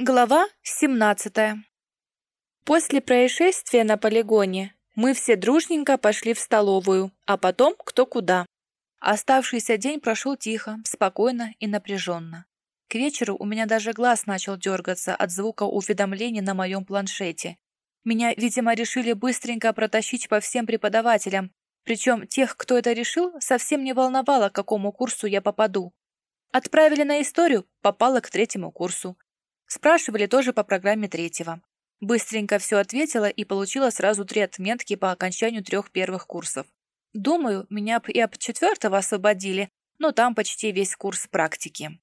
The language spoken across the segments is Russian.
Глава 17. После происшествия на полигоне мы все дружненько пошли в столовую, а потом кто куда. Оставшийся день прошел тихо, спокойно и напряженно. К вечеру у меня даже глаз начал дергаться от звука уведомлений на моем планшете. Меня, видимо, решили быстренько протащить по всем преподавателям, причем тех, кто это решил, совсем не волновало, к какому курсу я попаду. Отправили на историю, попала к третьему курсу. Спрашивали тоже по программе третьего. Быстренько все ответила и получила сразу три отметки по окончанию трех первых курсов. Думаю, меня и об четвертого освободили, но там почти весь курс практики.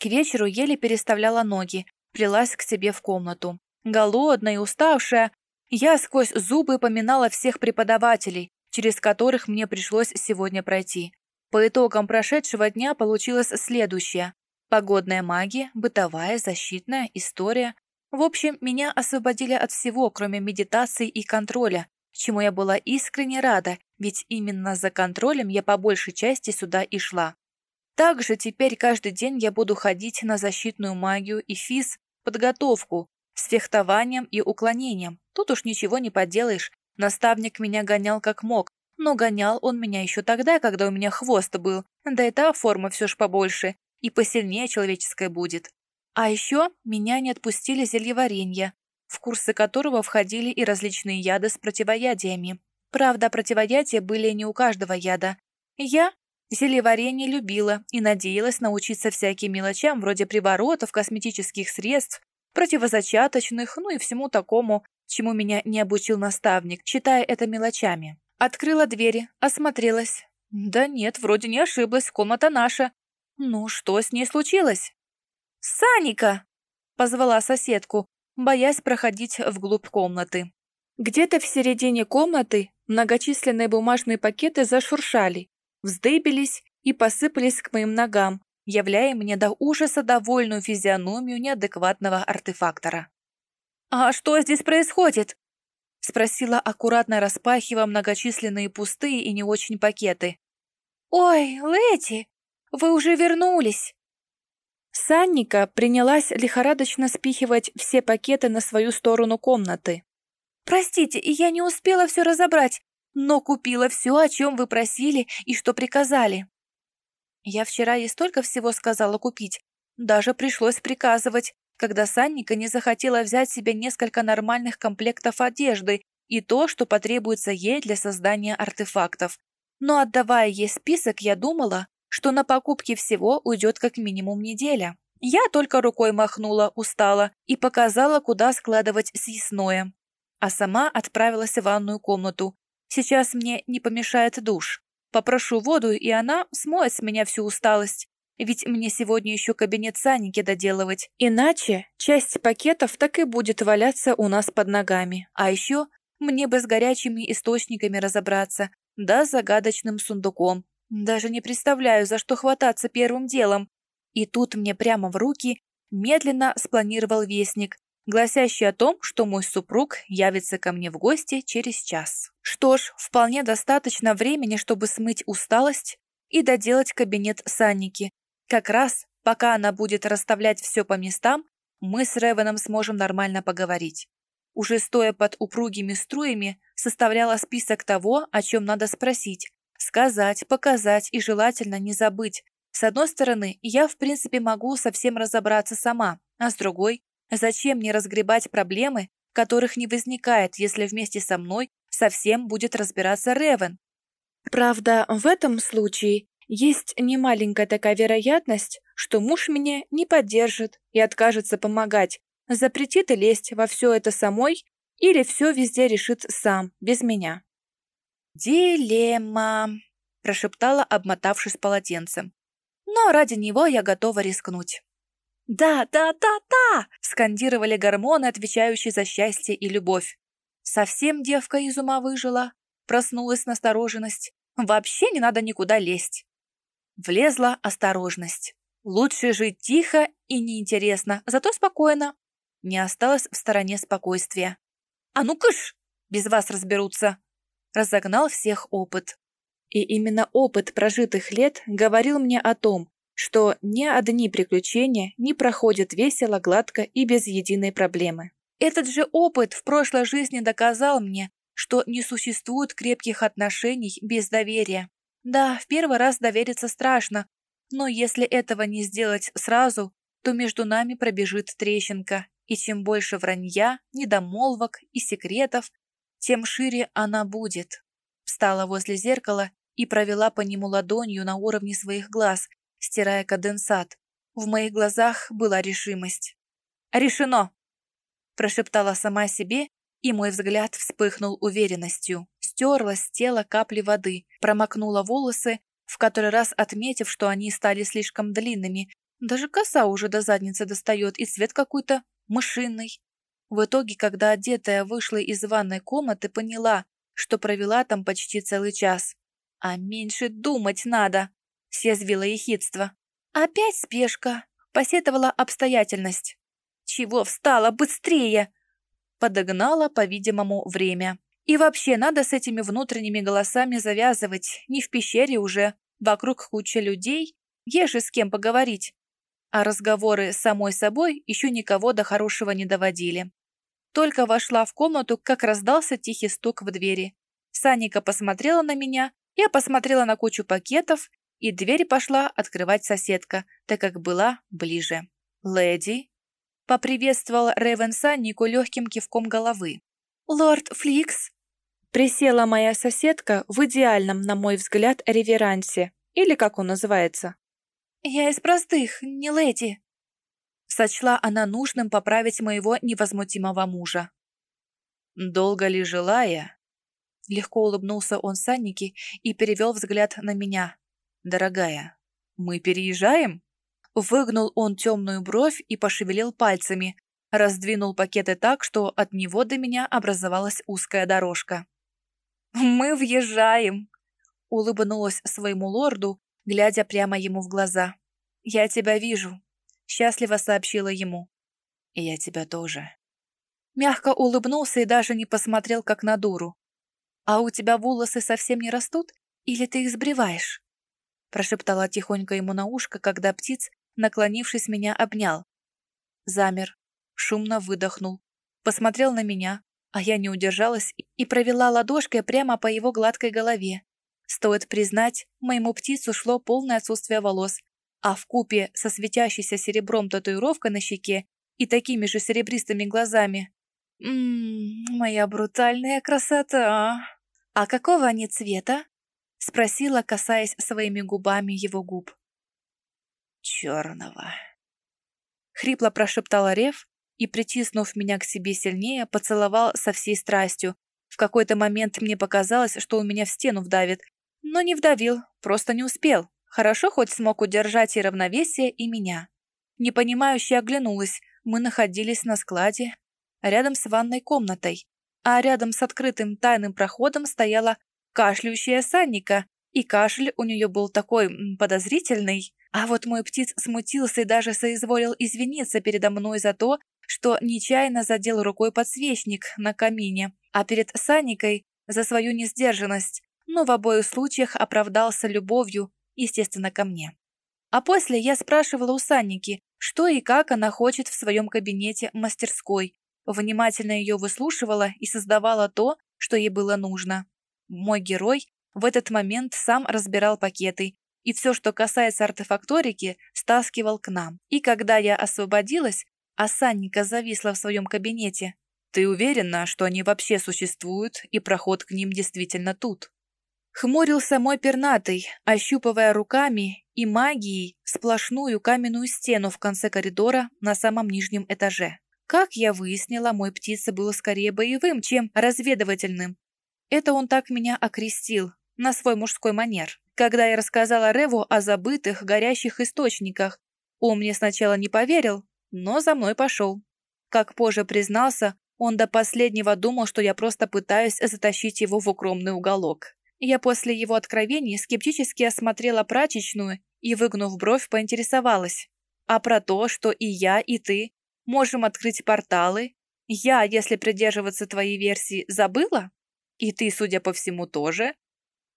К вечеру еле переставляла ноги, плелась к себе в комнату. Голодная и уставшая, я сквозь зубы поминала всех преподавателей, через которых мне пришлось сегодня пройти. По итогам прошедшего дня получилось следующее. Погодная магия, бытовая, защитная, история. В общем, меня освободили от всего, кроме медитации и контроля, чему я была искренне рада, ведь именно за контролем я по большей части сюда и шла. Также теперь каждый день я буду ходить на защитную магию и физ, подготовку, с фехтованием и уклонением. Тут уж ничего не поделаешь. Наставник меня гонял как мог, но гонял он меня еще тогда, когда у меня хвост был, да и та форма все ж побольше, и посильнее человеческая будет. А еще меня не отпустили зельеваренья, в курсы которого входили и различные яды с противоядиями. Правда, противоядия были не у каждого яда. Я зельеварение любила и надеялась научиться всяким мелочам вроде приворотов, косметических средств, противозачаточных, ну и всему такому, чему меня не обучил наставник, читая это мелочами. Открыла двери, осмотрелась. Да нет, вроде не ошиблась, комната наша. Ну, что с ней случилось? «Саника!» — позвала соседку, боясь проходить вглубь комнаты. Где-то в середине комнаты многочисленные бумажные пакеты зашуршали, вздыбились и посыпались к моим ногам, являя мне до ужаса довольную физиономию неадекватного артефактора. «А что здесь происходит?» — спросила, аккуратно распахивая многочисленные пустые и не очень пакеты. «Ой, Лети, вы уже вернулись!» Санника принялась лихорадочно спихивать все пакеты на свою сторону комнаты. «Простите, я не успела все разобрать, но купила все, о чем вы просили и что приказали». Я вчера ей столько всего сказала купить, даже пришлось приказывать, когда Санника не захотела взять себе несколько нормальных комплектов одежды и то, что потребуется ей для создания артефактов. Но отдавая ей список, я думала, что на покупки всего уйдет как минимум неделя. Я только рукой махнула, устала, и показала, куда складывать съестное. А сама отправилась в ванную комнату. Сейчас мне не помешает душ. Попрошу воду, и она смоет с меня всю усталость. Ведь мне сегодня еще кабинет Саники доделывать. Иначе часть пакетов так и будет валяться у нас под ногами. А еще мне бы с горячими источниками разобраться, да с загадочным сундуком, даже не представляю, за что хвататься первым делом. И тут мне прямо в руки медленно спланировал вестник, гласящий о том, что мой супруг явится ко мне в гости через час. Что ж, вполне достаточно времени, чтобы смыть усталость и доделать кабинет Санники. Как раз, пока она будет расставлять все по местам, мы с Ревеном сможем нормально поговорить. Уже стоя под упругими струями, составляла список того, о чем надо спросить, Сказать, показать и желательно не забыть. С одной стороны, я в принципе могу совсем разобраться сама, а с другой, зачем мне разгребать проблемы, которых не возникает, если вместе со мной совсем будет разбираться Ревен? Правда, в этом случае есть немаленькая такая вероятность, что муж меня не поддержит и откажется помогать, запретит и лезть во все это самой или все везде решит сам, без меня. «Дилемма», — прошептала, обмотавшись полотенцем. «Но ради него я готова рискнуть». «Да, да, да, да!» — скандировали гормоны, отвечающие за счастье и любовь. Совсем девка из ума выжила, проснулась настороженность. Вообще не надо никуда лезть. Влезла осторожность. Лучше жить тихо и неинтересно, зато спокойно. Не осталось в стороне спокойствия. «А ну кыш! Без вас разберутся!» Разогнал всех опыт. И именно опыт прожитых лет говорил мне о том, что ни одни приключения не проходят весело, гладко и без единой проблемы. Этот же опыт в прошлой жизни доказал мне, что не существует крепких отношений без доверия. Да, в первый раз довериться страшно, но если этого не сделать сразу, то между нами пробежит трещинка, и чем больше вранья, недомолвок и секретов, тем шире она будет. Встала возле зеркала и провела по нему ладонью на уровне своих глаз, стирая конденсат. В моих глазах была решимость. «Решено!» Прошептала сама себе, и мой взгляд вспыхнул уверенностью. Стерла с тела капли воды, промокнула волосы, в который раз отметив, что они стали слишком длинными. Даже коса уже до задницы достает, и цвет какой-то мышиный. В итоге, когда одетая вышла из ванной комнаты, поняла, что провела там почти целый час. А меньше думать надо, съязвила ехидство. Опять спешка, посетовала обстоятельность. Чего встала быстрее? Подогнала, по-видимому, время. И вообще, надо с этими внутренними голосами завязывать. Не в пещере уже. Вокруг куча людей. Есть же с кем поговорить. А разговоры самой собой еще никого до хорошего не доводили. Только вошла в комнату, как раздался тихий стук в двери. Саника посмотрела на меня, я посмотрела на кучу пакетов, и дверь пошла открывать соседка, так как была ближе. «Леди?» — поприветствовал Ревен Саннику легким кивком головы. «Лорд Фликс?» Присела моя соседка в идеальном, на мой взгляд, реверансе, или как он называется. «Я из простых, не леди», Сочла она нужным поправить моего невозмутимого мужа. «Долго ли желая?» Легко улыбнулся он Саннике и перевел взгляд на меня. «Дорогая, мы переезжаем?» Выгнул он темную бровь и пошевелил пальцами, раздвинул пакеты так, что от него до меня образовалась узкая дорожка. «Мы въезжаем!» Улыбнулась своему лорду, глядя прямо ему в глаза. «Я тебя вижу счастливо сообщила ему. «И я тебя тоже». Мягко улыбнулся и даже не посмотрел, как на дуру. «А у тебя волосы совсем не растут? Или ты их сбриваешь?» Прошептала тихонько ему на ушко, когда птиц, наклонившись, меня обнял. Замер, шумно выдохнул, посмотрел на меня, а я не удержалась и провела ладошкой прямо по его гладкой голове. Стоит признать, моему птицу шло полное отсутствие волос, а в купе со светящейся серебром татуировкой на щеке и такими же серебристыми глазами. «Ммм, моя брутальная красота!» «А какого они цвета?» — спросила, касаясь своими губами его губ. «Черного!» Хрипло прошептал Рев и, притиснув меня к себе сильнее, поцеловал со всей страстью. В какой-то момент мне показалось, что он меня в стену вдавит, но не вдавил, просто не успел. Хорошо хоть смог удержать и равновесие, и меня. Непонимающе оглянулась. Мы находились на складе, рядом с ванной комнатой, а рядом с открытым тайным проходом стояла кашляющая Санника, и кашель у нее был такой подозрительный. А вот мой птиц смутился и даже соизволил извиниться передо мной за то, что нечаянно задел рукой подсвечник на камине, а перед Санникой за свою несдержанность, но в обоих случаях оправдался любовью естественно, ко мне. А после я спрашивала у Санники, что и как она хочет в своем кабинете мастерской, внимательно ее выслушивала и создавала то, что ей было нужно. Мой герой в этот момент сам разбирал пакеты, и все, что касается артефакторики, стаскивал к нам. И когда я освободилась, а Санника зависла в своем кабинете, «Ты уверена, что они вообще существуют, и проход к ним действительно тут?» Хмурился мой пернатый, ощупывая руками и магией сплошную каменную стену в конце коридора на самом нижнем этаже. Как я выяснила, мой птица был скорее боевым, чем разведывательным. Это он так меня окрестил, на свой мужской манер. Когда я рассказала Реву о забытых, горящих источниках, он мне сначала не поверил, но за мной пошел. Как позже признался, он до последнего думал, что я просто пытаюсь затащить его в укромный уголок. Я после его откровений скептически осмотрела прачечную и, выгнув бровь, поинтересовалась. А про то, что и я, и ты можем открыть порталы, я, если придерживаться твоей версии, забыла? И ты, судя по всему, тоже?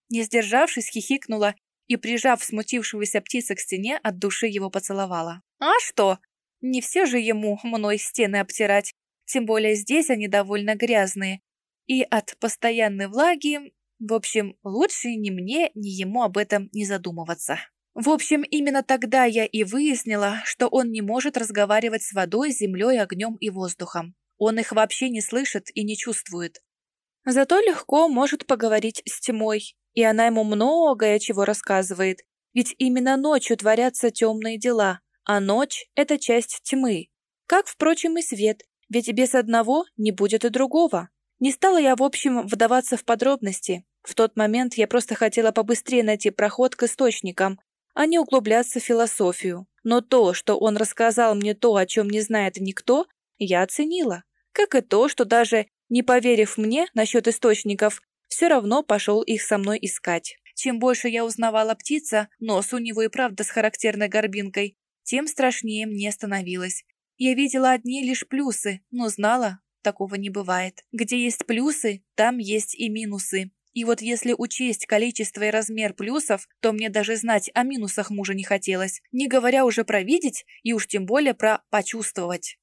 Не сдержавшись, хихикнула и, прижав смутившегося птица к стене, от души его поцеловала. А что? Не все же ему мной стены обтирать, тем более здесь они довольно грязные. И от постоянной влаги, в общем, лучше ни мне, ни ему об этом не задумываться. В общем, именно тогда я и выяснила, что он не может разговаривать с водой, землей, огнем и воздухом. Он их вообще не слышит и не чувствует. Зато легко может поговорить с тьмой, и она ему многое чего рассказывает, ведь именно ночью творятся темные дела, а ночь – это часть тьмы. Как, впрочем, и свет, ведь без одного не будет и другого. Не стала я, в общем, вдаваться в подробности. В тот момент я просто хотела побыстрее найти проход к источникам, а не углубляться в философию. Но то, что он рассказал мне то, о чем не знает никто, я оценила. Как и то, что даже не поверив мне насчет источников, все равно пошел их со мной искать. Чем больше я узнавала птица, нос у него и правда с характерной горбинкой, тем страшнее мне становилось. Я видела одни лишь плюсы, но знала, такого не бывает. Где есть плюсы, там есть и минусы. И вот если учесть количество и размер плюсов, то мне даже знать о минусах мужа не хотелось, не говоря уже про видеть и уж тем более про почувствовать.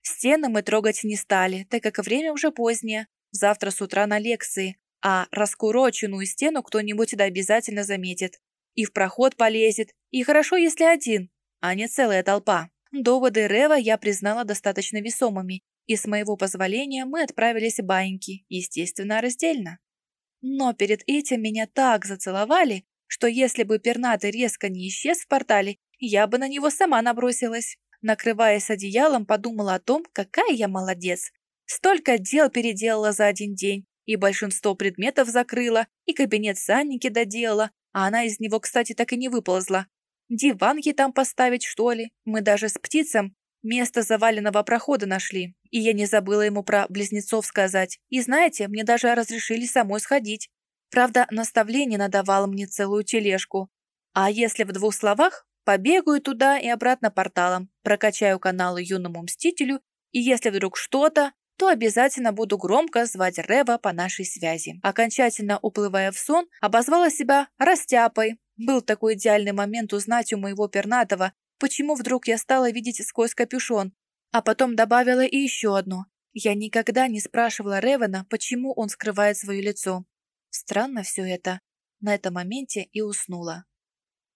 Стены мы трогать не стали, так как время уже позднее, завтра с утра на лекции, а раскуроченную стену кто-нибудь да обязательно заметит. И в проход полезет, и хорошо, если один, а не целая толпа. Доводы Рева я признала достаточно весомыми, и с моего позволения мы отправились в баньки, естественно, раздельно. Но перед этим меня так зацеловали, что если бы пернатый резко не исчез в портале, я бы на него сама набросилась. Накрываясь одеялом, подумала о том, какая я молодец. Столько дел переделала за один день, и большинство предметов закрыла, и кабинет Санники доделала, а она из него, кстати, так и не выползла. Диван ей там поставить, что ли? Мы даже с птицем место заваленного прохода нашли. И я не забыла ему про близнецов сказать. И знаете, мне даже разрешили самой сходить. Правда, наставление надавало мне целую тележку. А если в двух словах, Побегаю туда и обратно порталом, прокачаю каналы юному мстителю, и если вдруг что-то, то обязательно буду громко звать Рева по нашей связи. Окончательно уплывая в сон, обозвала себя растяпой. Был такой идеальный момент узнать у моего пернатого, почему вдруг я стала видеть сквозь капюшон, а потом добавила и еще одно. Я никогда не спрашивала Ревена, почему он скрывает свое лицо. Странно все это. На этом моменте и уснула.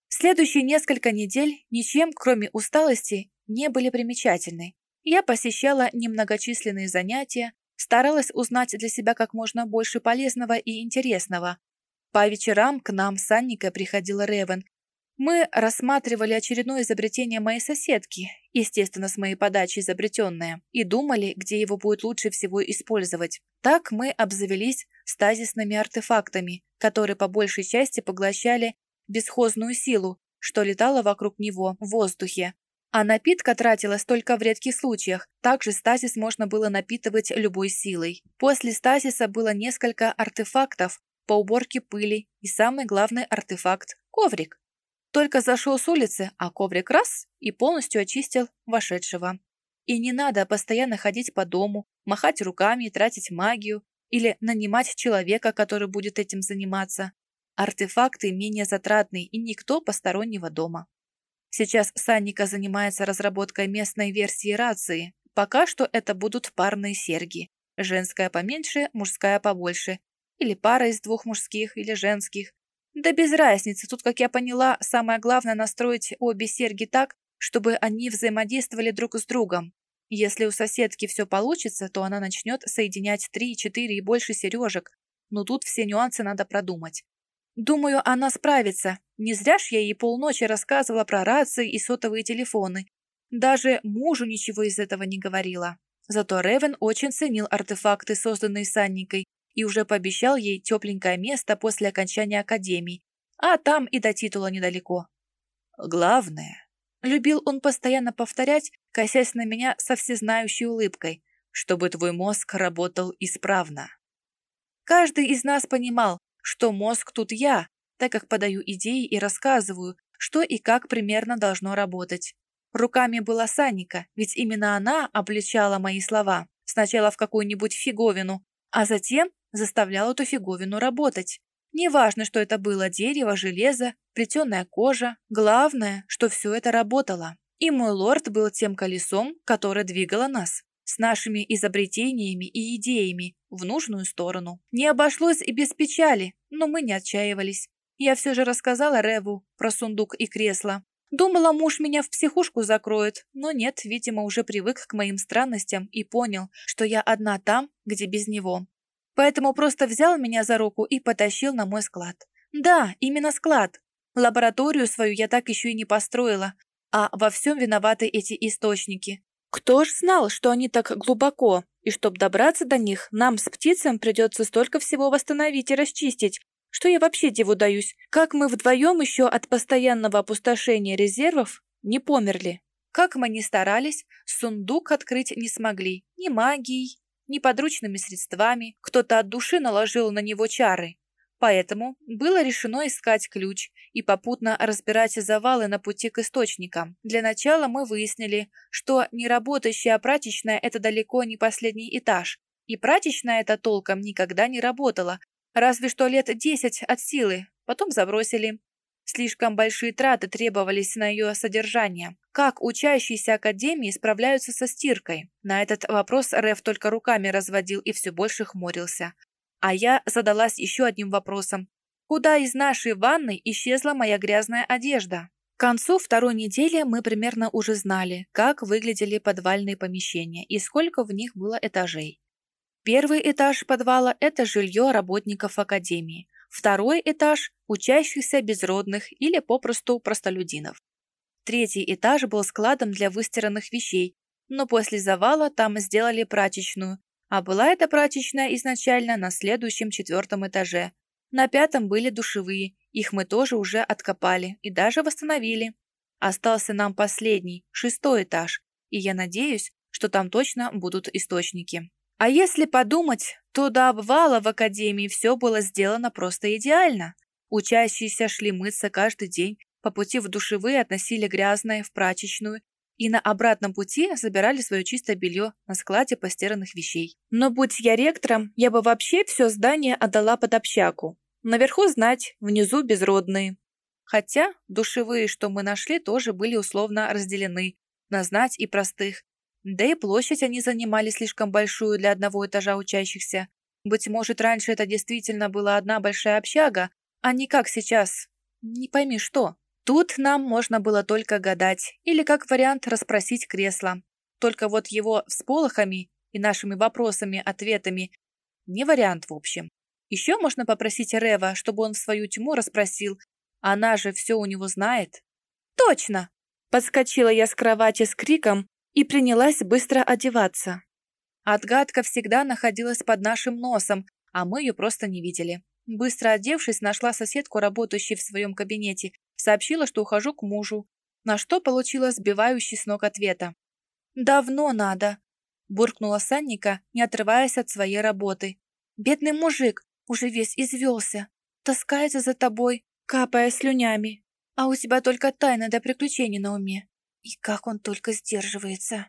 Следующие несколько недель ничем, кроме усталости, не были примечательны. Я посещала немногочисленные занятия, старалась узнать для себя как можно больше полезного и интересного. По вечерам к нам с Анникой приходила Ревен. Мы рассматривали очередное изобретение моей соседки, естественно, с моей подачи изобретенное, и думали, где его будет лучше всего использовать. Так мы обзавелись стазисными артефактами, которые по большей части поглощали бесхозную силу, что летала вокруг него в воздухе. А напитка тратилась только в редких случаях. Также стазис можно было напитывать любой силой. После стазиса было несколько артефактов по уборке пыли и самый главный артефакт – коврик. Только зашел с улицы, а коврик раз и полностью очистил вошедшего. И не надо постоянно ходить по дому, махать руками и тратить магию, или нанимать человека, который будет этим заниматься. Артефакты менее затратные и никто постороннего дома. Сейчас Санника занимается разработкой местной версии рации. Пока что это будут парные серьги. Женская поменьше, мужская побольше. Или пара из двух мужских или женских. Да без разницы, тут, как я поняла, самое главное настроить обе серьги так, чтобы они взаимодействовали друг с другом. Если у соседки все получится, то она начнет соединять три, четыре и больше сережек. Но тут все нюансы надо продумать. Думаю, она справится. Не зря ж я ей полночи рассказывала про рации и сотовые телефоны. Даже мужу ничего из этого не говорила. Зато Ревен очень ценил артефакты, созданные Санникой, и уже пообещал ей тепленькое место после окончания академии, а там и до титула недалеко. Главное, любил он постоянно повторять, косясь на меня со всезнающей улыбкой, чтобы твой мозг работал исправно. Каждый из нас понимал, что мозг тут я, так как подаю идеи и рассказываю, что и как примерно должно работать. Руками была Саника, ведь именно она обличала мои слова, сначала в какую-нибудь фиговину, а затем заставляла эту фиговину работать. Неважно, что это было дерево, железо, плетеная кожа. Главное, что все это работало. И мой лорд был тем колесом, которое двигало нас с нашими изобретениями и идеями в нужную сторону. Не обошлось и без печали, но мы не отчаивались. Я все же рассказала Реву про сундук и кресло. Думала, муж меня в психушку закроет, но нет, видимо, уже привык к моим странностям и понял, что я одна там, где без него. Поэтому просто взял меня за руку и потащил на мой склад. Да, именно склад. Лабораторию свою я так еще и не построила, а во всем виноваты эти источники. Кто ж знал, что они так глубоко, и чтоб добраться до них, нам с птицам придется столько всего восстановить и расчистить, что я вообще диву даюсь, как мы вдвоем еще от постоянного опустошения резервов не померли. Как мы ни старались, сундук открыть не смогли ни магией, ни подручными средствами, кто-то от души наложил на него чары. Поэтому было решено искать ключ и попутно разбирать завалы на пути к источникам. Для начала мы выяснили, что неработающая прачечная – это далеко не последний этаж, и прачечная эта толком никогда не работала, Разве что лет десять от силы, потом забросили. Слишком большие траты требовались на ее содержание. Как учащиеся академии справляются со стиркой? На этот вопрос Реф только руками разводил и все больше хмурился. А я задалась еще одним вопросом. Куда из нашей ванны исчезла моя грязная одежда? К концу второй недели мы примерно уже знали, как выглядели подвальные помещения и сколько в них было этажей. Первый этаж подвала – это жилье работников академии. Второй этаж – учащихся безродных или попросту простолюдинов. Третий этаж был складом для выстиранных вещей, но после завала там сделали прачечную, а была эта прачечная изначально на следующем четвертом этаже. На пятом были душевые, их мы тоже уже откопали и даже восстановили. Остался нам последний, шестой этаж, и я надеюсь, что там точно будут источники. А если подумать, то до обвала в академии все было сделано просто идеально. Учащиеся шли мыться каждый день, по пути в душевые относили грязное в прачечную и на обратном пути забирали свое чистое белье на складе постиранных вещей. Но будь я ректором, я бы вообще все здание отдала под общаку. Наверху знать, внизу безродные. Хотя душевые, что мы нашли, тоже были условно разделены на знать и простых, да и площадь они занимали слишком большую для одного этажа учащихся. Быть может, раньше это действительно была одна большая общага, а не как сейчас. Не пойми что. Тут нам можно было только гадать, или как вариант расспросить кресло. Только вот его всполохами и нашими вопросами-ответами не вариант в общем. Еще можно попросить Рева, чтобы он в свою тьму расспросил. Она же все у него знает. Точно! Подскочила я с кровати с криком, и принялась быстро одеваться. Отгадка всегда находилась под нашим носом, а мы ее просто не видели. Быстро одевшись, нашла соседку, работающую в своем кабинете, сообщила, что ухожу к мужу, на что получила сбивающий с ног ответа. «Давно надо», – буркнула Санника, не отрываясь от своей работы. «Бедный мужик уже весь извелся, таскается за тобой, капая слюнями, а у тебя только тайна до приключений на уме. И как он только сдерживается.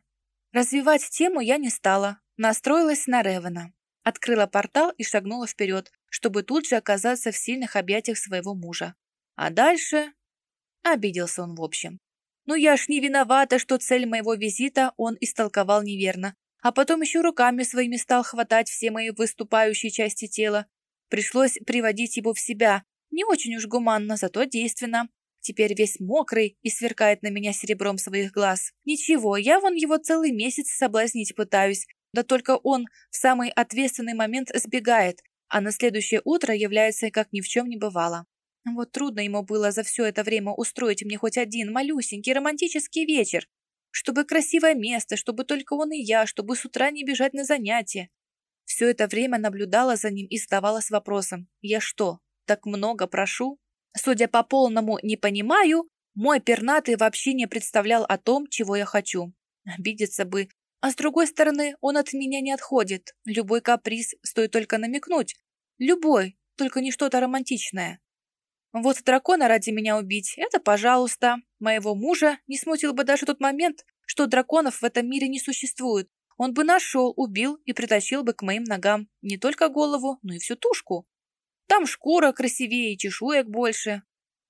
Развивать тему я не стала. Настроилась на Ревена. Открыла портал и шагнула вперед, чтобы тут же оказаться в сильных объятиях своего мужа. А дальше... Обиделся он в общем. Ну я ж не виновата, что цель моего визита он истолковал неверно, а потом еще руками своими стал хватать все мои выступающие части тела. Пришлось приводить его в себя. Не очень уж гуманно, зато действенно. Теперь весь мокрый и сверкает на меня серебром своих глаз. Ничего, я вон его целый месяц соблазнить пытаюсь, да только он в самый ответственный момент сбегает, а на следующее утро является как ни в чем не бывало. Вот трудно ему было за все это время устроить мне хоть один малюсенький романтический вечер, чтобы красивое место, чтобы только он и я, чтобы с утра не бежать на занятия. Все это время наблюдала за ним и задавалась вопросом, я что, так много прошу? Судя по полному «не понимаю», мой пернатый вообще не представлял о том, чего я хочу. Обидеться бы. А с другой стороны, он от меня не отходит. Любой каприз стоит только намекнуть. Любой, только не что-то романтичное. Вот дракона ради меня убить – это пожалуйста. Моего мужа не смутил бы даже тот момент, что драконов в этом мире не существует. Он бы нашел, убил и притащил бы к моим ногам не только голову, но и всю тушку. Там шкура красивее, чешуек больше.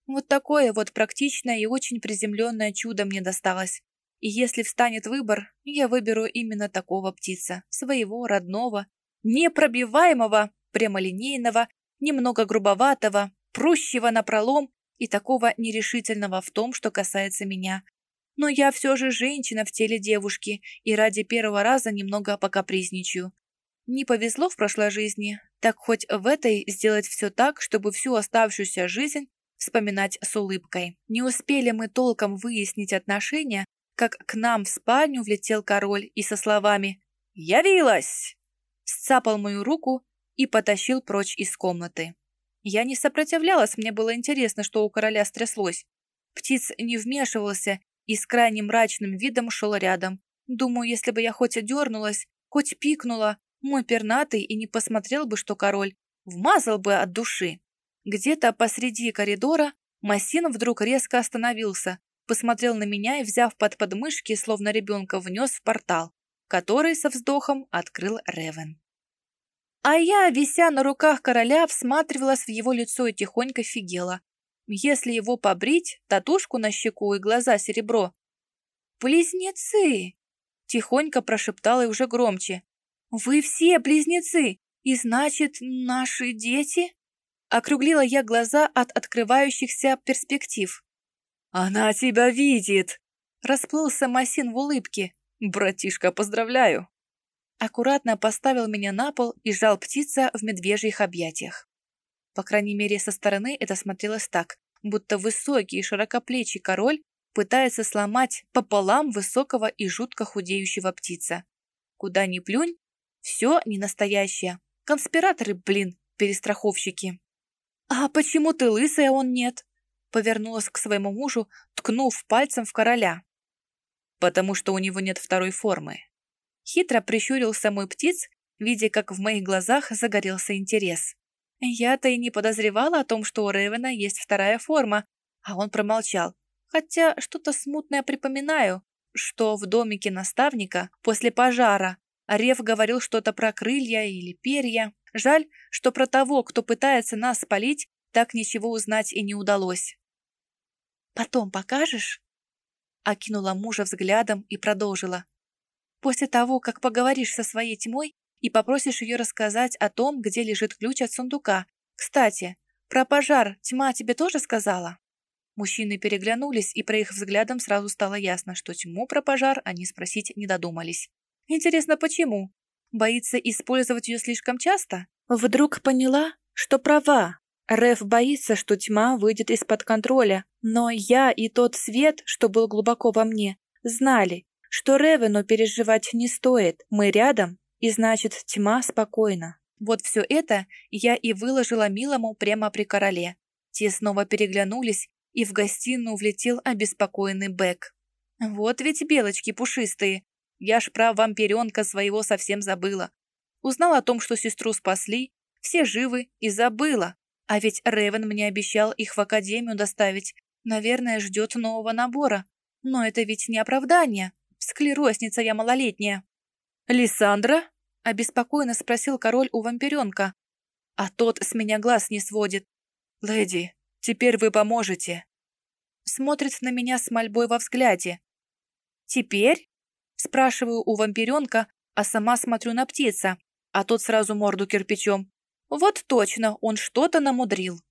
Вот такое вот практичное и очень приземленное чудо мне досталось. И если встанет выбор, я выберу именно такого птица, своего, родного, непробиваемого, прямолинейного, немного грубоватого, прущего напролом и такого нерешительного в том, что касается меня. Но я все же женщина в теле девушки и ради первого раза немного покапризничаю. Не повезло в прошлой жизни, так хоть в этой сделать все так, чтобы всю оставшуюся жизнь вспоминать с улыбкой. Не успели мы толком выяснить отношения, как к нам в спальню влетел король и со словами «Явилась!» сцапал мою руку и потащил прочь из комнаты. Я не сопротивлялась, мне было интересно, что у короля стряслось. Птиц не вмешивался и с крайне мрачным видом шел рядом. Думаю, если бы я хоть дернулась, хоть пикнула, мой пернатый и не посмотрел бы, что король, вмазал бы от души. Где-то посреди коридора Массин вдруг резко остановился, посмотрел на меня и, взяв под подмышки, словно ребенка, внес в портал, который со вздохом открыл Ревен. А я, вися на руках короля, всматривалась в его лицо и тихонько фигела. Если его побрить, татушку на щеку и глаза серебро. «Близнецы!» — тихонько прошептала и уже громче. «Вы все близнецы, и значит, наши дети?» Округлила я глаза от открывающихся перспектив. «Она тебя видит!» Расплылся Масин в улыбке. «Братишка, поздравляю!» аккуратно поставил меня на пол и сжал птица в медвежьих объятиях. По крайней мере, со стороны это смотрелось так, будто высокий и широкоплечий король пытается сломать пополам высокого и жутко худеющего птица. Куда ни плюнь, все не настоящее. Конспираторы, блин, перестраховщики. «А почему ты лысая, а он нет?» Повернулась к своему мужу, ткнув пальцем в короля. «Потому что у него нет второй формы», Хитро прищурился мой птиц, видя, как в моих глазах загорелся интерес. Я-то и не подозревала о том, что у Ревена есть вторая форма, а он промолчал. Хотя что-то смутное припоминаю, что в домике наставника после пожара Рев говорил что-то про крылья или перья. Жаль, что про того, кто пытается нас спалить, так ничего узнать и не удалось. «Потом покажешь?» Окинула мужа взглядом и продолжила. После того, как поговоришь со своей тьмой и попросишь ее рассказать о том, где лежит ключ от сундука. Кстати, про пожар тьма тебе тоже сказала?» Мужчины переглянулись, и про их взглядом сразу стало ясно, что тьму про пожар они спросить не додумались. Интересно, почему? Боится использовать ее слишком часто? Вдруг поняла, что права. Реф боится, что тьма выйдет из-под контроля, но я и тот свет, что был глубоко во мне, знали, что Ревену переживать не стоит, мы рядом, и значит, тьма спокойна. Вот все это я и выложила милому прямо при короле. Те снова переглянулись, и в гостиную влетел обеспокоенный Бэк. Вот ведь белочки пушистые. Я ж про вампиренка своего совсем забыла. Узнала о том, что сестру спасли, все живы, и забыла. А ведь Ревен мне обещал их в академию доставить. Наверное, ждет нового набора. Но это ведь не оправдание. Склерозница я малолетняя. «Лиссандра?» — обеспокоенно спросил король у вампиренка. А тот с меня глаз не сводит. «Леди, теперь вы поможете». Смотрит на меня с мольбой во взгляде. «Теперь?» — спрашиваю у вампиренка, а сама смотрю на птица, а тот сразу морду кирпичом. Вот точно, он что-то намудрил.